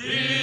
King.